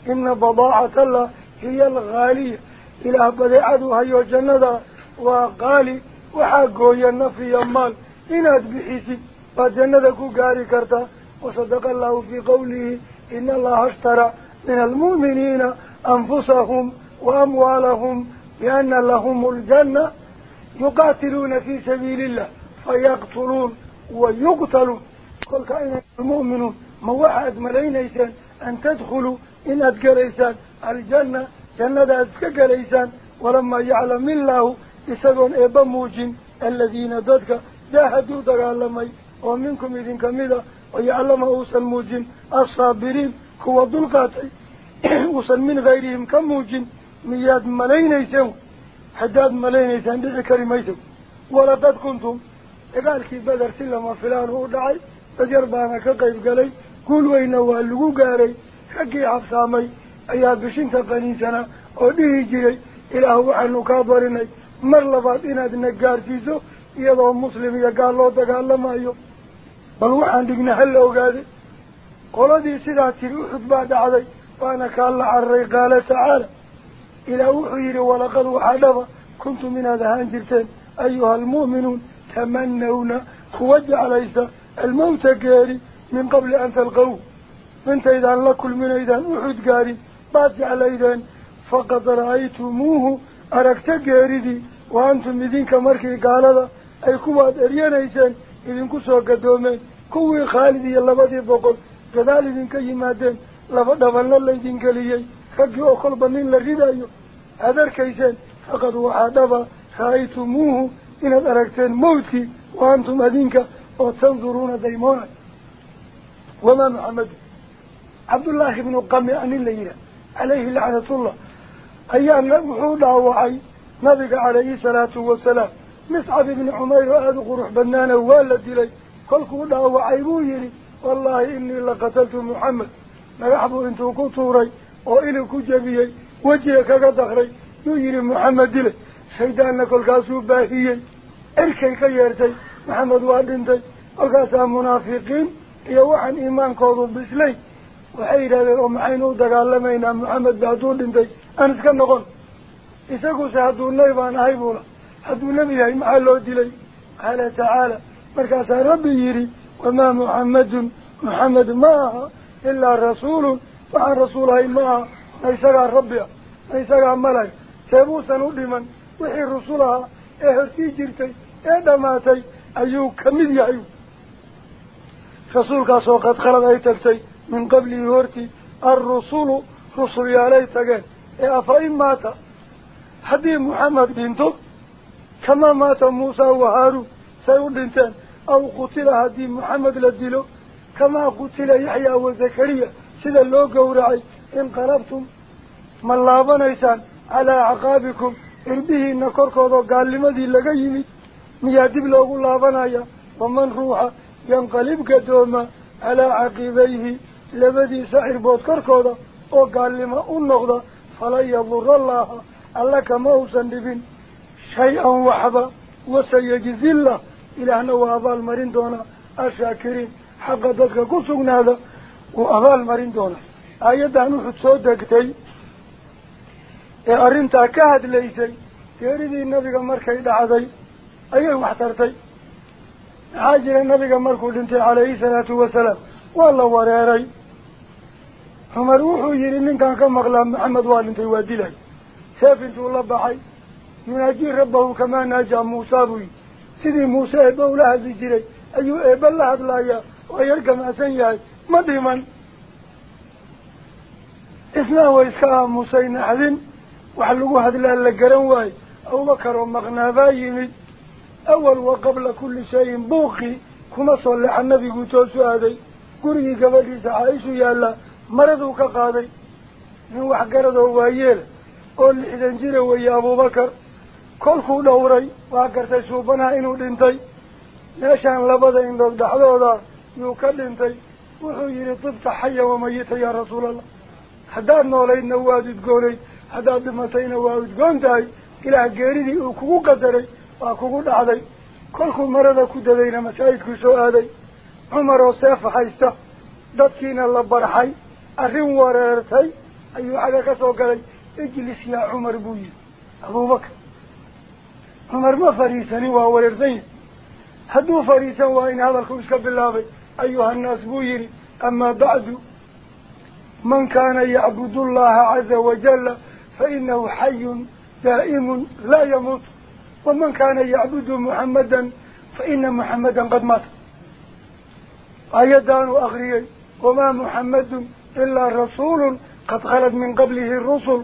إن بضاعة الله هي الغالية. إلى بذعتها هي الجنة وغالي وحقه ينفي المال إن أتبحيسي فالجنة كوكاري كرتا. وصدق الله في قوله إن الله اشترى من المؤمنين أنفسهم وأموالهم لأن لهم الجنة يقاتلون في سبيل الله فيقتلون ويقتلون. قل أين المؤمنون موحد ملايين أن تدخلوا إن أدقليسان الجنة جنة أدقليسان ولما يعلم الله إسقون إبا موجين الذين ضدك جاهدوا دقالمي ومنكم إذن كمذا ويعلم أوسى موجين الصابرين هو دلقاتي وصل من غيرهم كموجين مياد ملين يسو حداد ملين يسان بذكر ميسو ولقد كنتم قال كي بدر سلم فلان هو دعي تجربانا كقيب قلي قول وين واللقو قاري حقي عبسامي أي بشنت قنيسنا أوديه جري إلى هو عن كابرني مر لفاتنا النجار تيزو يلو مسلم يقال له تقال ما يوم بل هو عن دقن هل هو قال قال دي سيدا تلو بعد علي فأنا قال على الرئي قال تعالى. إلى وحير ولقد وحدظ كنت من هذا هانجرتين. أيها المؤمنون تمنون. خوج عليه الموت كاري. من قبل أن تلقوه. من تيدان لكل من أيدان أحد قاري بعد عليدان فقد رأيتموه أركت قاردي وأنتم إذنك مركي قال هذا أي كواد أريان إيسان إذنكو سوى قدومين كوي خالدي اللبادي بقول كذلك إذنك يمادين لفضفن الله إذنك ليي خجي أخل بنين لغدايو هذا كيسان فقد وحادفا رأيتموه إن أركتين موتي وأنتم أذنك وتنظرون ديمونا. وما محمد. عبد الله بن قمي أن الليلة عليه لعنة الله أيام وحود وعي نبي عليه الصلاة والسلام مسعد بن عمير هذا قروح بنانا والد لي كل كودا وعيبو يري والله إني لقتلت محمد نرحبوا انتو كتوري وإلي كجبيي وجهك كدخري يري محمد لي شيدان كل كاسو باهيي إركي كيرتي محمد وادنتي وكاسا منافقين يوحن إيمان كوضو بسلي وحيد هذا ومحينو دقال محمد بعدون دنتي أنس كان نقول إساقو سهدو النيبان هايبولا هدو النبي هاي محلو دلي قال تعالى مركز ربي يري وما محمد محمد معها إلا رسول. وعن رسول هاي معها نيساقا ربي نيساقا ملاي. سيبوسا نؤلما وحي رسولها اهرتي جرتي اهدماتي أيو كمد يعيو رسولك سوقت خلق أي تكتي من قبل يهورتي الرسول رسول يالي تقين إيه أفرين مات؟ حدي محمد بنته. كما مات موسى وهارون. سيقول بنتان أو قتل هدي محمد لديله. كما قتل يحيى وزكريا. سيدا اللو قورعي انقلبتم من لابنيسان على عقابكم. إربيه نكركوضو قال لبدي سحر بود كركوضو وقال لما النغضة فلا يضر الله ألا كما أسندبين شيئا وحبا وسيجزي الله إلى أنه أبال مرين دونا الشاكرين حق ذلك قصقنا هذا وأبال مرين دونا. آيات نحن صدقتي أرنتا كهد ليسي يريد النبي مركي دعضي أيه محترتي عاجل النبي والله عمر وحو يري من كان كم مغلام محمد والنتي وادلي سيف انتو الله بحي. يناجي ربه كما ناجى موسى بي سيدي موسى إبو لها زجري أيو إبا الله أدلايا ويرقى ما سنياي مدهما إثناء وإسكاها موسى نحذن وحلقوا هذا اللي قرن واي. أو بكر ومغنابا يمد أول وقبل كل شيء بوخي. كما على النبي قتوسو هذي قرية قبل عائشو يا الله. مرضو كقاضي من وحقرده واييل قول إذن جيري ويا أبو بكر gartay suubanaha inuu dhintay meeshaan labada indhood dhexdooda yuu ka dhintay wuxuu yidhi tibta xaya wamayita yaa rasuulallah haddaad noolaydna waad udgoonayd haddaad dhimatayna waa udgoon tahay ilaah geeridii uu kugu qadaray waa kugu dhacday kolkuu marada ku dadayna masaajidkuu soo aaday cumar oo seefa haysta dadkiina la barxay أخي ورارتي. أيوة، على عليك سوكال اجلس يا عمر بوي أبو بكر عمر ما فريساني وهو ورارتي هدو فريسا وإن هذا الخمسك بالله أيها الناس بوي أما بعد من كان يعبد الله عز وجل فإنه حي دائم لا يموت. ومن كان يعبد محمدا فإن محمدا قد مات. أيضا وأغريا وما محمد ilaa rasuulun qad khalad min qablihi rusul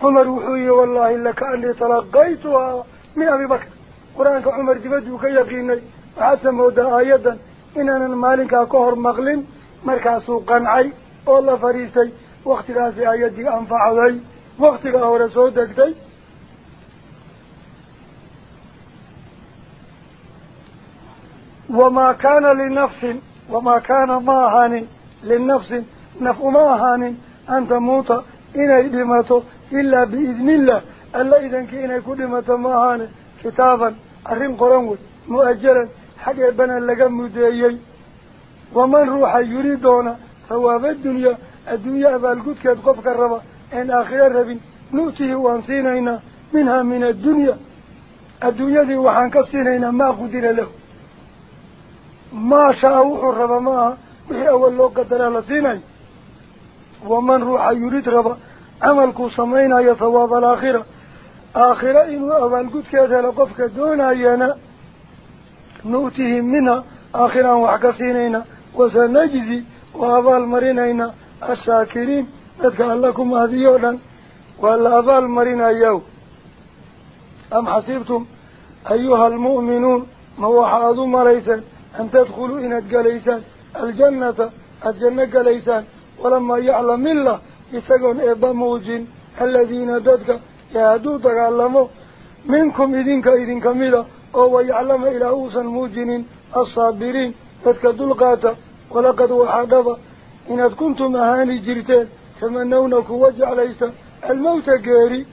cumar wuxuu yihi wallahi lakaanii talaqaytuhaa من أبي بكر. قرآنك عمر جبده كي يقيني. وحتى مودا آيادا. إننا مالك كهر مغلين مركاسو قنعي. والله فريسي وقت راسي آياتي أنفع ذي وقت راه رسودك دي وما كان لنفس. وما كان ماهان للنفس نفع ماهان أن تموت إن إدمته إلا بإذن الله. ألا إذن كينا كلمة ماهان كتابا أرين قرنوي مؤجلا حق بنا لقم مديي ومن روح يريدون ثواب الدنيا. الدنيا بالقد كتقف كربا. إن آخر الربين نؤتيه وأنسينينا منها من الدنيا. الدنيا دي وحان كفسينينا ما قدر له. ما شاء وحرب معها وحي أول لو قدر لسيني ومن روح يريد ربا عملك سمينا يثواب الآخرة. آخرة إنه أول قد كذا لقفك دون أينا نؤتهم منها آخرا وحكسينينا وسنجزي وأبال مرينينا. الشاكرين أذكر لكم هذه يولا. ولا أبال مرينا يوم أم حسبتم؟ أيها المؤمنون موحاضوا مريسا؟ أن تدخلوا إن الجليسان الجنة الجنة ولما يعلم الله يسقون إبا موجين الذين ددك يهدوا تقالموا منكم إذنك إذنك ملا أو يعلم إلى أوسا موجين الصابرين ددك دلقاتا ولقد وحدب إن كنتم أهاني جرتين تمنونك وجع ليس الموت قاري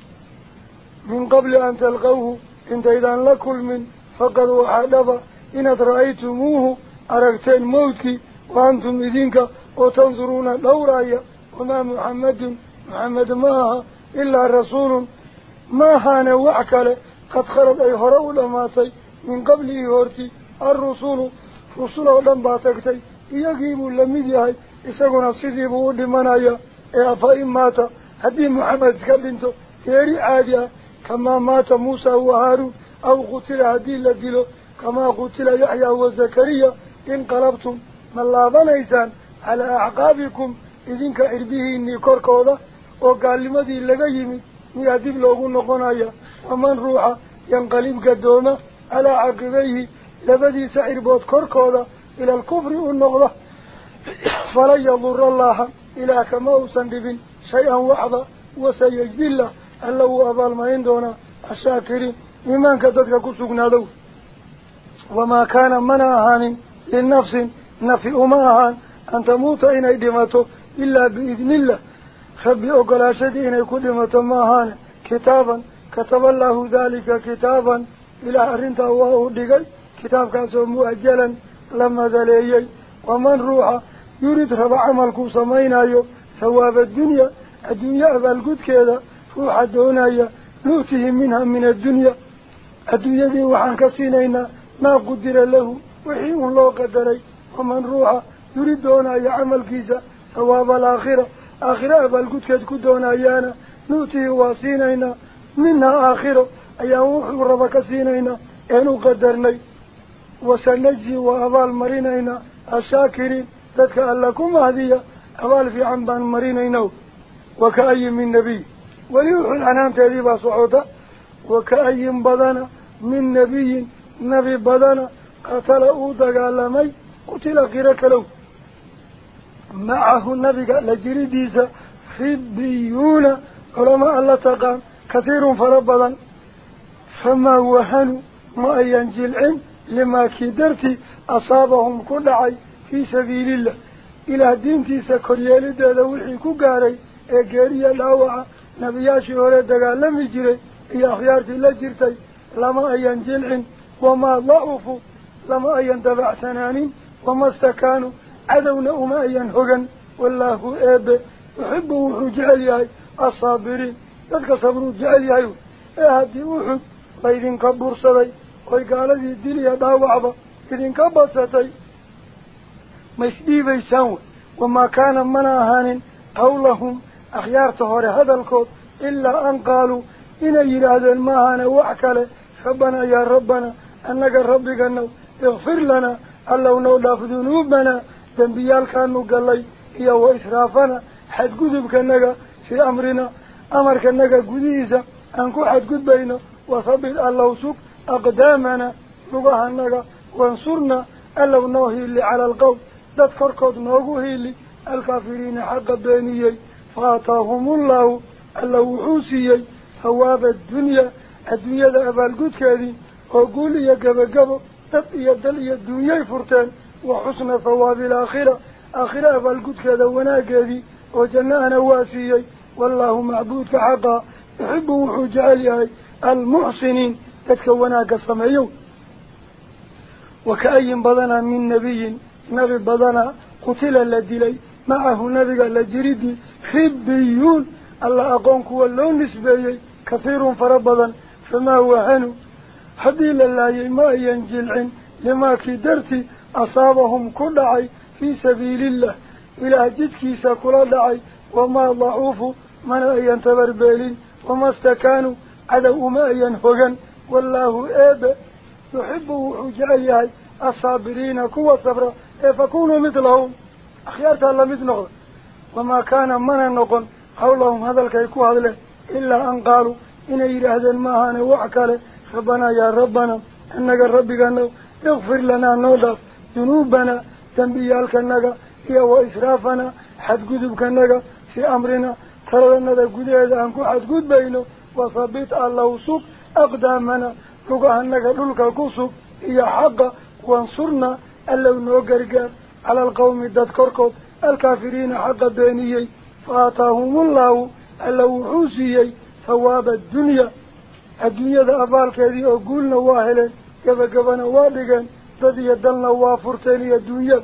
من قبل أن تلقوه إنت إذا لكل من فقد وحدب إن رأيتموه أرقتين موتك وأنتم إذنك وتنظرون دورايا وما محمد محمد ماها إلا رسول. ما هان وعكال قد خرج أي هرأوا لماتي. من قبله هورتي الرسول. رسول ودن باتكتي. يجيب لمديهي إساقنا صديبه لمنايا إيه فإن مات هدي محمد كبنته يري عادية كما مات موسى وهارون. أو قتل على أعقابكم إذن كإربيه إني كوركوضة وقال لماذا لغيمي ميادب لغو نقنايا ومن روح ينقلب قدومة على عقبيه لبدي سعر بود كوركوضة إلى الكفر والنغضة. فلا يضر الله إلى كما أسندب شيئا وحظا وسيجزي الله أنه أبال ما عندنا الشاكرين. ممن كدتك كسوكنا له أن تموت إن إدمته إلا بإذن الله. ربي أقلاشد إن دمته ماهان كتابا. كتب الله ذلك كتابا. إلى أرنت الله دقي كتاب كاسو مؤجلا. لما ذليي. ومن روح يريد ربع عملكم سمينايو. ثواب الدنيا. الدنيا أبالقد كذا. روح دونايا نؤتهم منها من الدنيا. الدنيا دي وحان كسينينا ما يريدون أي عمل كيسا ثواب الآخرة. آخرة بالقد كدكدون أيانا نؤتيه واسينينا. منها آخرة. أيام وحي ربك سينينا. إنو قدرني. وسنجي وأبال مرينينا. الشاكرين. ذاتك ألكم هذه أبال في عنبان مرينينا. وكأي من نبي. وليوح العنام تذيب صعودا. وكأي بدنا. من نبي. نبي بدنا. قتل أودك علمي قتل غيرك له معه النبي لجريديسا خبيون علماء الله تقان كثير فربضا. فما وهنوا ما ينجلعن لما كدرت أصابهم كل عي في سبيل الله. إلى دينتي سكريالي دادا وحي كقاري إيقاريا لاوعا نبياشي هوري دقال لم يجري إيا أخيارتي لجرتي لما ينجلعن وما ضعفوا. لما يندبع سنانين وما استكانوا. عدونا وما ينهجن والله إيب يحب وحو جعل الصابرين. ذلك صبروا جعل يهي إهدي وحو. وإذن كبر صدي ويقال ذي الدنيا داوعبا إذن كبر صدي مشبي بيسان وما كان مناهان قولهم. أخيار تهور هذا الكود. إلا أن قالوا. إن يراد الماهان وعكله ربنا يا ربنا. أنك ربك أنه اغفر لنا. الله نوضاف ذنوبنا. لي وإسرافنا حد قذبك النقا في أمرنا. أمرك النقا قذيسا أنكو حد قذبينا وصبر الله سوك أقدامنا. النقا وانصرنا الله نوهي اللي على القوم. تذكر كود نوغوهي اللي الكافرين حق بينيي فاتاهم الله. الله وحوسيي ثواب الدنيا الدنيا ذا أبال قد كذي وقول يا قبا قبا تبقي الدل الدنيا فرتان وحسن ثواب الآخرة. آخرة فالقد كذا وناقذي وجناها واسيي. والله معبود حقا. يحب وحج عليها المحسنين تتكوناك السمعيون وكأي بدنا من نبي نبي بدنا قتل الذي معه نبي الجريد خبيون الله أقونك واللون نسبيي. كثير فربضا. فما هو هنو حديل الله ما ينجلعن. لما كدرتي أصابهم كل عي في سبيل الله. إلى جدكيس كل دعي. وما ضعوف من أين تبربيل وما استكانوا عدو ما أين هغن والله إيب يحبه حجعيه الصابرين كوة صبرا فكونوا مثلهم. أخيارت الله مثلهم. وما كان من النقل حولهم هذا الكيكو هذا إلا أن قالوا إن هذا الماهان وعكاله. لنا ذنوبنا تنبيالك أنك هي وإسرافنا حد قدبك أنك في أمرنا. ترى أنك قدبك أنك حد قد بينه وثبت الله سوق أقدامنا. لقى أنك للك كسوك هي حق وانصرنا. ألو نوغرقا على القوم الدكركب الكافرين حق بينيي. فآتاهم الله. ألو حوسيي. ثواب الدنيا الدنيا ذا أبالك هذه أقولنا واهلا كذا كذا وادقا ذي يدلنا وافرتين الدنيا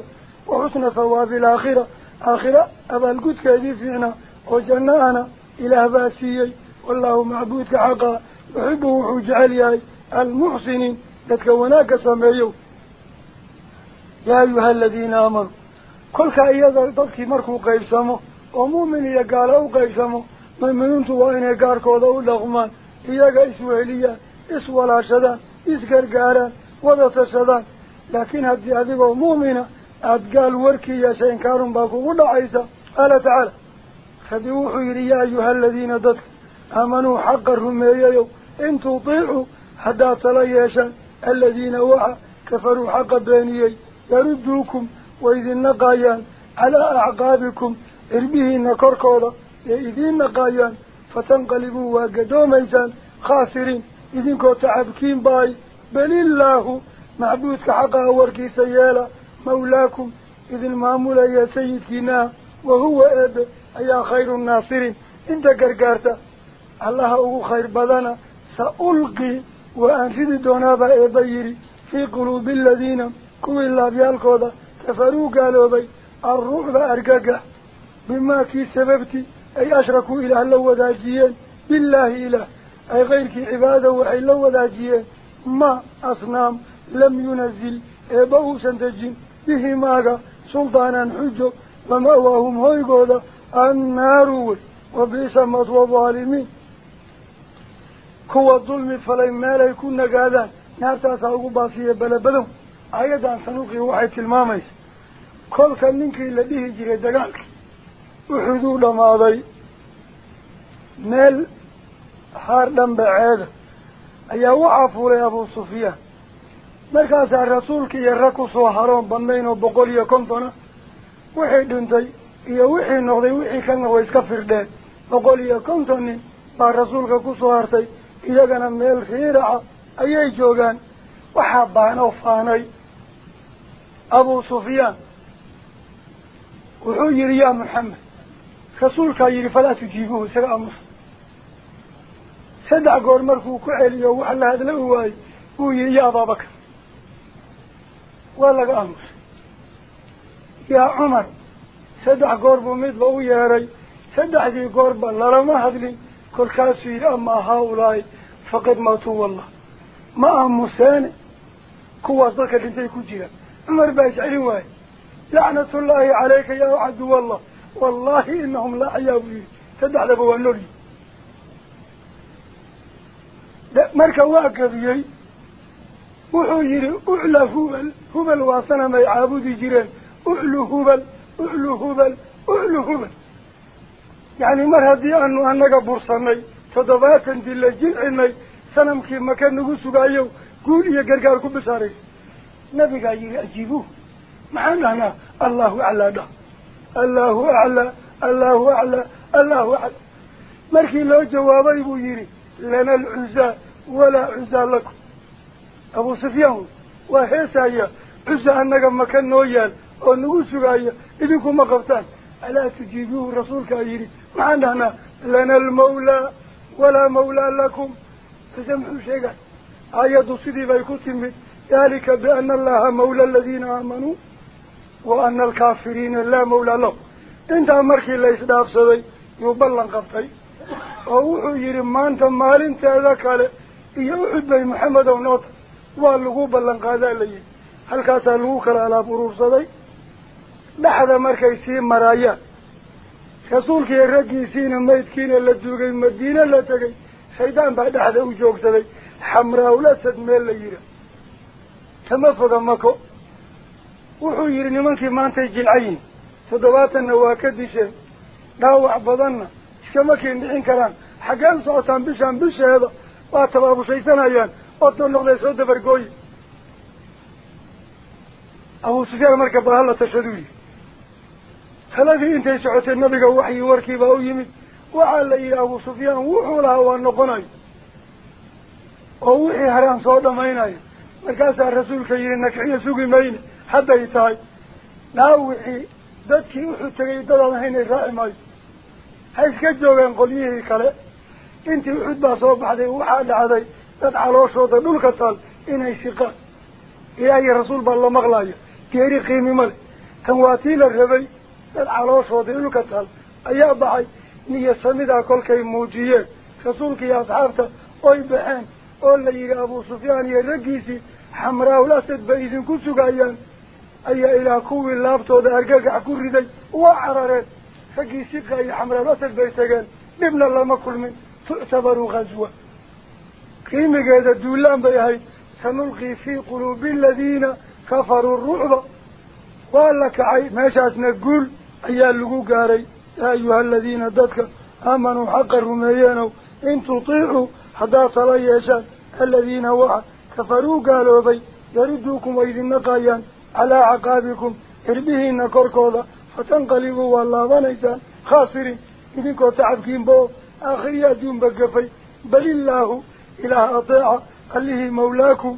وحسن ثواب الآخرة. آخرة أبال قد كذي فينا وجنانا إلى باسيي. والله معبودك حقا يحبه حجعلي المحسنين تتكوناك سميو يا أيها الذين آمنوا كل كأيضا ضدك مركو قيبسمو ومؤمن يقالوا قيبسمو مؤمنون توائن يقاركو ذو iyaga isweheliyaan iswalaashadaan isgargaaraan wada tashadaan لكن هذه هذه مؤمنة. أتقال وركي يا شيء كارم باكو قل عيسى. قال تعالى خذوا حيري يا أيها الذين دت أمنوا حقرهم يا يو إن تطيعوا حدا تليشا الذين وحى كفروا حق بيني. يردوكم وإذ النقايا على أعقابكم. إربيه النكركولا إذ النقايا فتنقلبوا وقدوميسا خاسرين. إذن كنت تعبكين باي. بل الله معبودك حقا وركي سيالا مولاكم إذن مامولا يا سيدكنا وهو أب أي خير الناصرين. إنت قرقارتا الله هو خير بدنا. سألقي وأنفذ دونابا إبيري في قلوب الذين كوي الله بيالكودا. كفروا قالوا بي الروح بأرقاقه بما كي سببتي أي أشركوا إلى لو وداجيين. بالله إله. أي غيرك عبادة وحي لو وداجيين. ما أصنام لم ينزل. إبهو سنتجين به ماغا سلطانا حجو. ومأواهم هويقودا النار وبئس مثوى الظالمين كوى الظلم فلين ما لا يكون نقادا. نار تاسا باسية بلا بدو آيادا سنوقي وحي تلماميس. كل كان ننكي لديه جري دقالك وحدود ماضي ميل حاردن بعيد أي وعفوا يا أبو مركز الرسول كي يركو صوحرون بندين وبقول وحي wixii kana way iska firdheen boqol iyo kontonin baa rasuulka ku soo hartay iyagana meel riiraca ayay joogaan waxaa baanoo faanay abuu sufyaan wuxuu yidhi yaa maxamed rasuulkaa yidhi falaa tujiibuhu isaga aamusa saddex goor markuu ku celiyo wax la hadla u waayo buu yidhi yaa abaabakar ولا قامر يا عمر سدع قرب ميد بو ياري سدع ذي قرب الله ما هذلي كل كاسي أما هؤلاء فقد ماتوا والله. ما هم سان كوا صدق أنت يكجيا عمر بيج علواي لعنة الله عليك يا عدو والله. والله إنهم لا عيابي سدع ذبو النوري مركوا أكذيي وحو يري أعلى هبل. هبل واصنا ما يعابد جيران. أعلى هبل أعلى هبل أعلى هبل. يعني مر هدي أنه أنك برصني تضبات دل جلعني سنمكي مكان نقص قايو. قول يا قرقار كبساري نبي قايل أجيبوه معنا الله أعلى ده. الله أعلى الله أعلى الله أبو سفيان وحيسايا عزى أنك مكان نويال ونقول سرايا إذنكم مقبتان ألا تجيبوه رسولك يري معنا لنا المولى ولا مولى لكم فسمحوا شيئا آيات صدي بيكتم ذلك بأن الله مولى الذين آمنوا وأن الكافرين لا مولى له انت مركي ليس دافسدي يبلن قبطي ووحو يري ما انت يوحد بي محمد واللغو بلن قادا لي halkaasaa lagu kala alaab uruursaday dhexda markay sii maraayaan rasuulkiiyo raggiisiina maydkiina la duugay madiine la tegay shaydaan baa dhexda u joogsaday xamraa-ul asad meel la yidha kama foga mako wuxuu yidhi nimankii maantay jilcayiin toddobaatanna waa ka disheen dhaawac badanna iskama kiindhixin karaan xaggee u socotaan bishaan bisheeda waa tabaabushaysanayaan sufyaan marka baa la tashaduu yihi taladii intay socotay nabiga waxyi warkiibaa u yimid waxaa la yidhi abuu sufyaan wuxuu lahaa waa noqonayo oo wixii haraan soo dhamaynayo markaasaa rasuulka yihi nakxiya sugi mayne hadday tahay dhaawixii dadkii wuxuu tegay dadaan haynay raaci maayo ha iska joogeen qolyihii kale intii uxud baa soo baxday waxaa dhacday dad calooshooda dhulka taal inay siqaan ilaahiy rasuul baa la maqlaya geeri qiimi male tan waa tii la rabay dad calooshooda dhulka taal ayaa baxay niyo samidaa kolkay muujiyeen rasuulka iyo asxaabta oy baxeen oo la yidhi abuu sufyaan iyo raggiisii xamraa-ul asad bay idinku sugayaan ayaa ilaah kuwii laabtooda argagax ku riday waa carareen raggii siqa iyo xamraa-ul asad bay tegeen dhibna lama kulmin tuctabaru ghazwa إن جاد الدولان بيهاي سنلقي في قلوب الذين كفروا الرعب. وقال لك عي ماشا سنقول أي اللقوك هاري أيها الذين ددك آمنوا حق الرميان إن تطيعوا حدا طليشا الذين وعا كفروا قالوا بي يردوكم وإذ النقايا على عقابكم إربهين كركوضا فتنقلبوا والله ونيسا خاسرين. إذنكو تعبكين بو آخر يا دون بقفي. بل الله ilaah ateeca allihii mawlaakum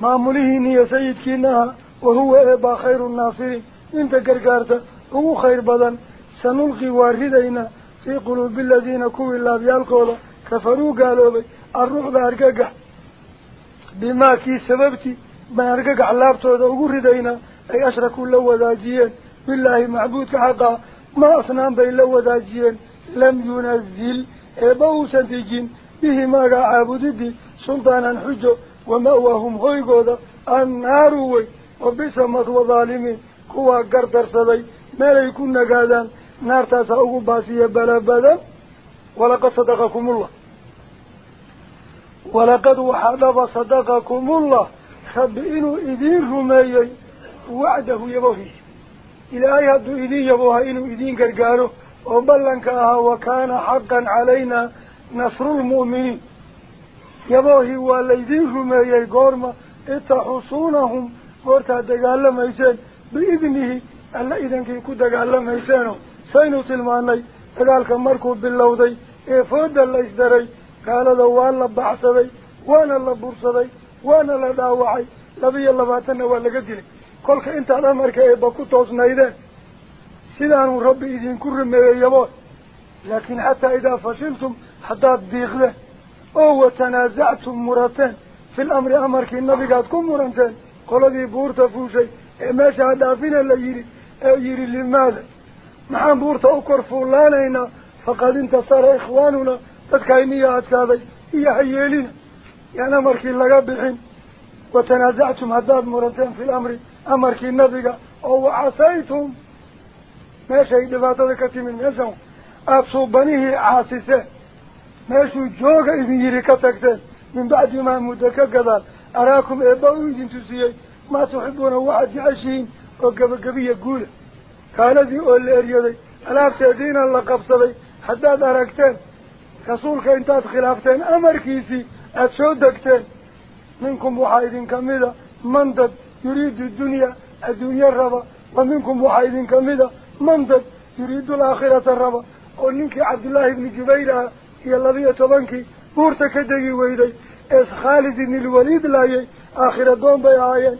maamulihiina iyo sayidkiina aha wahuwa eebaa khayru nnaasiriin inta gargaarta ugu khayr badan sanulqi waa ridaynaa fii quluubi aladiina kuwii laabyaalkooda kafaruu gaaloobay arruuxda argagax bimaa kii sababtii baan argagax laabtooda ugu ridaynaa ay ashrakuu la wadaajiyeen bilaahi macbuudka xaqaa ma asnaan bay la wadaajiyeen lam yunazil eeba uusan dejin bihi maagaa caabudidii sultaanan xujo wama-waahum hoygooda annaaru wey wa bisa madwa dhaalimiin kuwaa gardarsaday meelay ku nagaadaan naartaasaa ugu baasiya bala badan walaqad sadaqakumullah walaqad waxaa dhaba sadaqakumullah rabbi inuu idiin rumeeyey wacdahu yabohiisa ilaahay hadduu idin yaboha inuu idiin gargaaro oo ballanka ahaa wa kaana xaqan calaynaa نصر المؤمنين. يباهي والايدينهم إيه قرما اتحصونهم قرتا دقال لما يسان بإذنه ألا إذن كي كو دقال لما يسانه سينو تلماني. قالك مركو باللوضي. إفرد الله اسدري قال دوان لبعصدي وأنا لبورصدي وأنا لداوعي لبي الله باتنا والقدلي قولك انت على مركا إيه يباكو توصنا إذن سيدان ربي إذن كرم إيه يباه لكن حتى إذا فشلتم حتى الضيق له أو تنازعتم مرتين. في الأمر أمر كي النبي قد كن مرتين. قل ذي بورت فوشي. إيه، إماشا دافين اللي يري؟ إيه، يري لماذا مع بورتا أكر فولانينا فقد انتصر إخواننا. تتكينيات كاذي هي حيالين يعني أمرك اللي قبل حين. وتنازعتم هداد مرتين في الأمر أمر كي النبي أو عصيتم ماشا إدفاتك من نزعهم أتصوبنيه عاسسه. ماشو جوغا إذن يريكا تكتين من بعد ما مدكا قدال أراكم إباو إذن تسيي ما تحبون واحد عشين وقب قبية قولة. كانت أول إريادي. ألاف تأدين الله قبصدي. حتى داركتين كسولك إنتات خلافتين. أمر كيسي. أتشودكتين منكم بحايدين كميدا مندد. يريد الدنيا. الدنيا الربا. ومنكم بحايدين كميدا مندد. يريد الآخرة الربا. قل عبد الله بن جبيرها يلبي أتبانك بورتك دقي ويدي إس خالد من الوليد لاي آخر الدوم بيعايا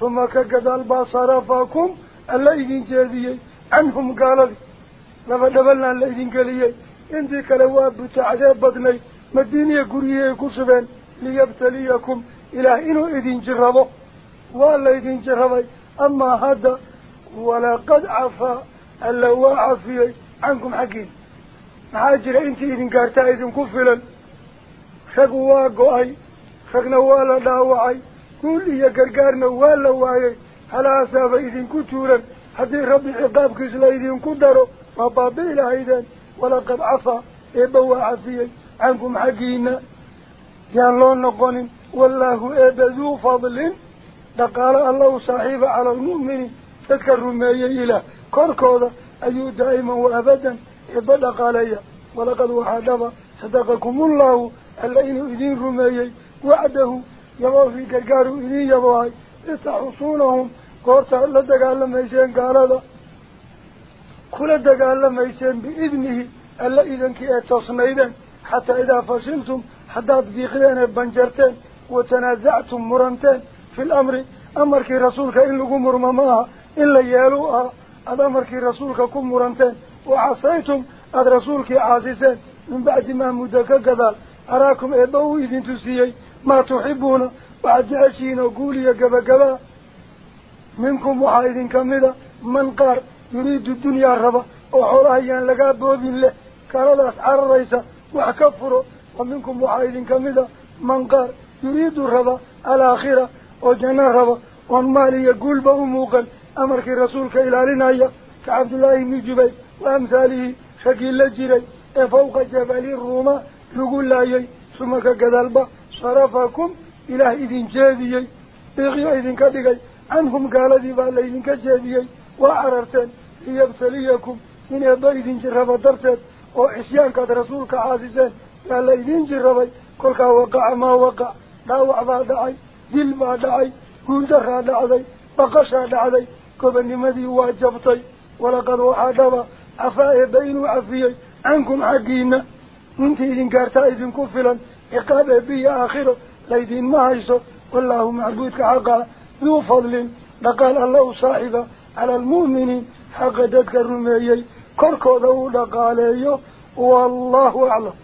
ثم كقدال باصرفاكم الليهين جاذي عنهم قالوا لما دبلنا الليهين قالي إنتي كالواب بتعذيب بدني مديني قريه كسبين ليبتليكم إلى إنو إذن جربه والله إذين جربه أما هذا ولقد عفا اللواء عفيه عنكم حقين jira intii idin gaartaa idinku filan rag waa go-ay ragna waa la dhaawacay قول إيا قرقارنا ولا وايه هلا أسابا إذن كتورا. هذه ربي عقاب كسلا إذن كدروا فبابيل أيضا ولقد عفا إبوا عفيا عنكم حقينا. يان لون نقون والله إبا ذو فضل. لقال الله صاحب على المؤمن. تذكر رمي إلى كركوضة أيو دائما وأبدا. إبا قال ولقد وحدب صدقكم الله اللين إذين رمي وعده يبوا في كرقار إذين يبوا يستحصونهم قرطة لدقال لما يسين قال هذا كل دقال لما يسين بإذنه. ألا إذن كي أتصنيدا حتى إذا فصلتم حتى تبيقين بنجرتين. وتنازعتم مرنتين في الأمر. أمرك رسولك إن لقوا مرمماها إلا يالوها. أمرك رسولك كم مرنتين وعصيتم أد رسولك عاسسين من بعد ما مدك قبال أراكم إبوه إذن تسيي ما تحبون بعد جعشين وقولي قبا قبا منكم وحايد كمدا من قار يريد الدنيا الربا وحولها يان لقى بوبين له كان الأسعار الرئيسة وحكفره ومنكم وحايد كمدا من قار يريد الربا الآخرة وجنى الربا والمال يقول بأموقا أمرك رسولك إلى لنايا كعبد الله بن جبي وأمثاله شكيل الجري فوق جبل الروما يقول لا ثم كذلك صرفكم إله إذن جاديي. إغيو إذن كدقي عنهم قال ذي بالله كجابيي وعررتين ليبتليكم. من أبا إذن جرب درتين وعسيان كاد رسولك عاسسين قال إذن جربي كلك وقع ما وقع. داوع ما دعي. دل ما دعي. قندر دعي. بقشا دعي. كبني مذي واجبتي. ولقد وحدب عفاء بين عفيي عنكم حقين انت إذن كارتا إذن كفلا. عقاب بي آخره ليدين ما هيسو والله معبودك حقا. ذو فضل. لقال الله صاحبه على المؤمنين حق تذكر الميي. كركو ذو لقاليه والله أعلم.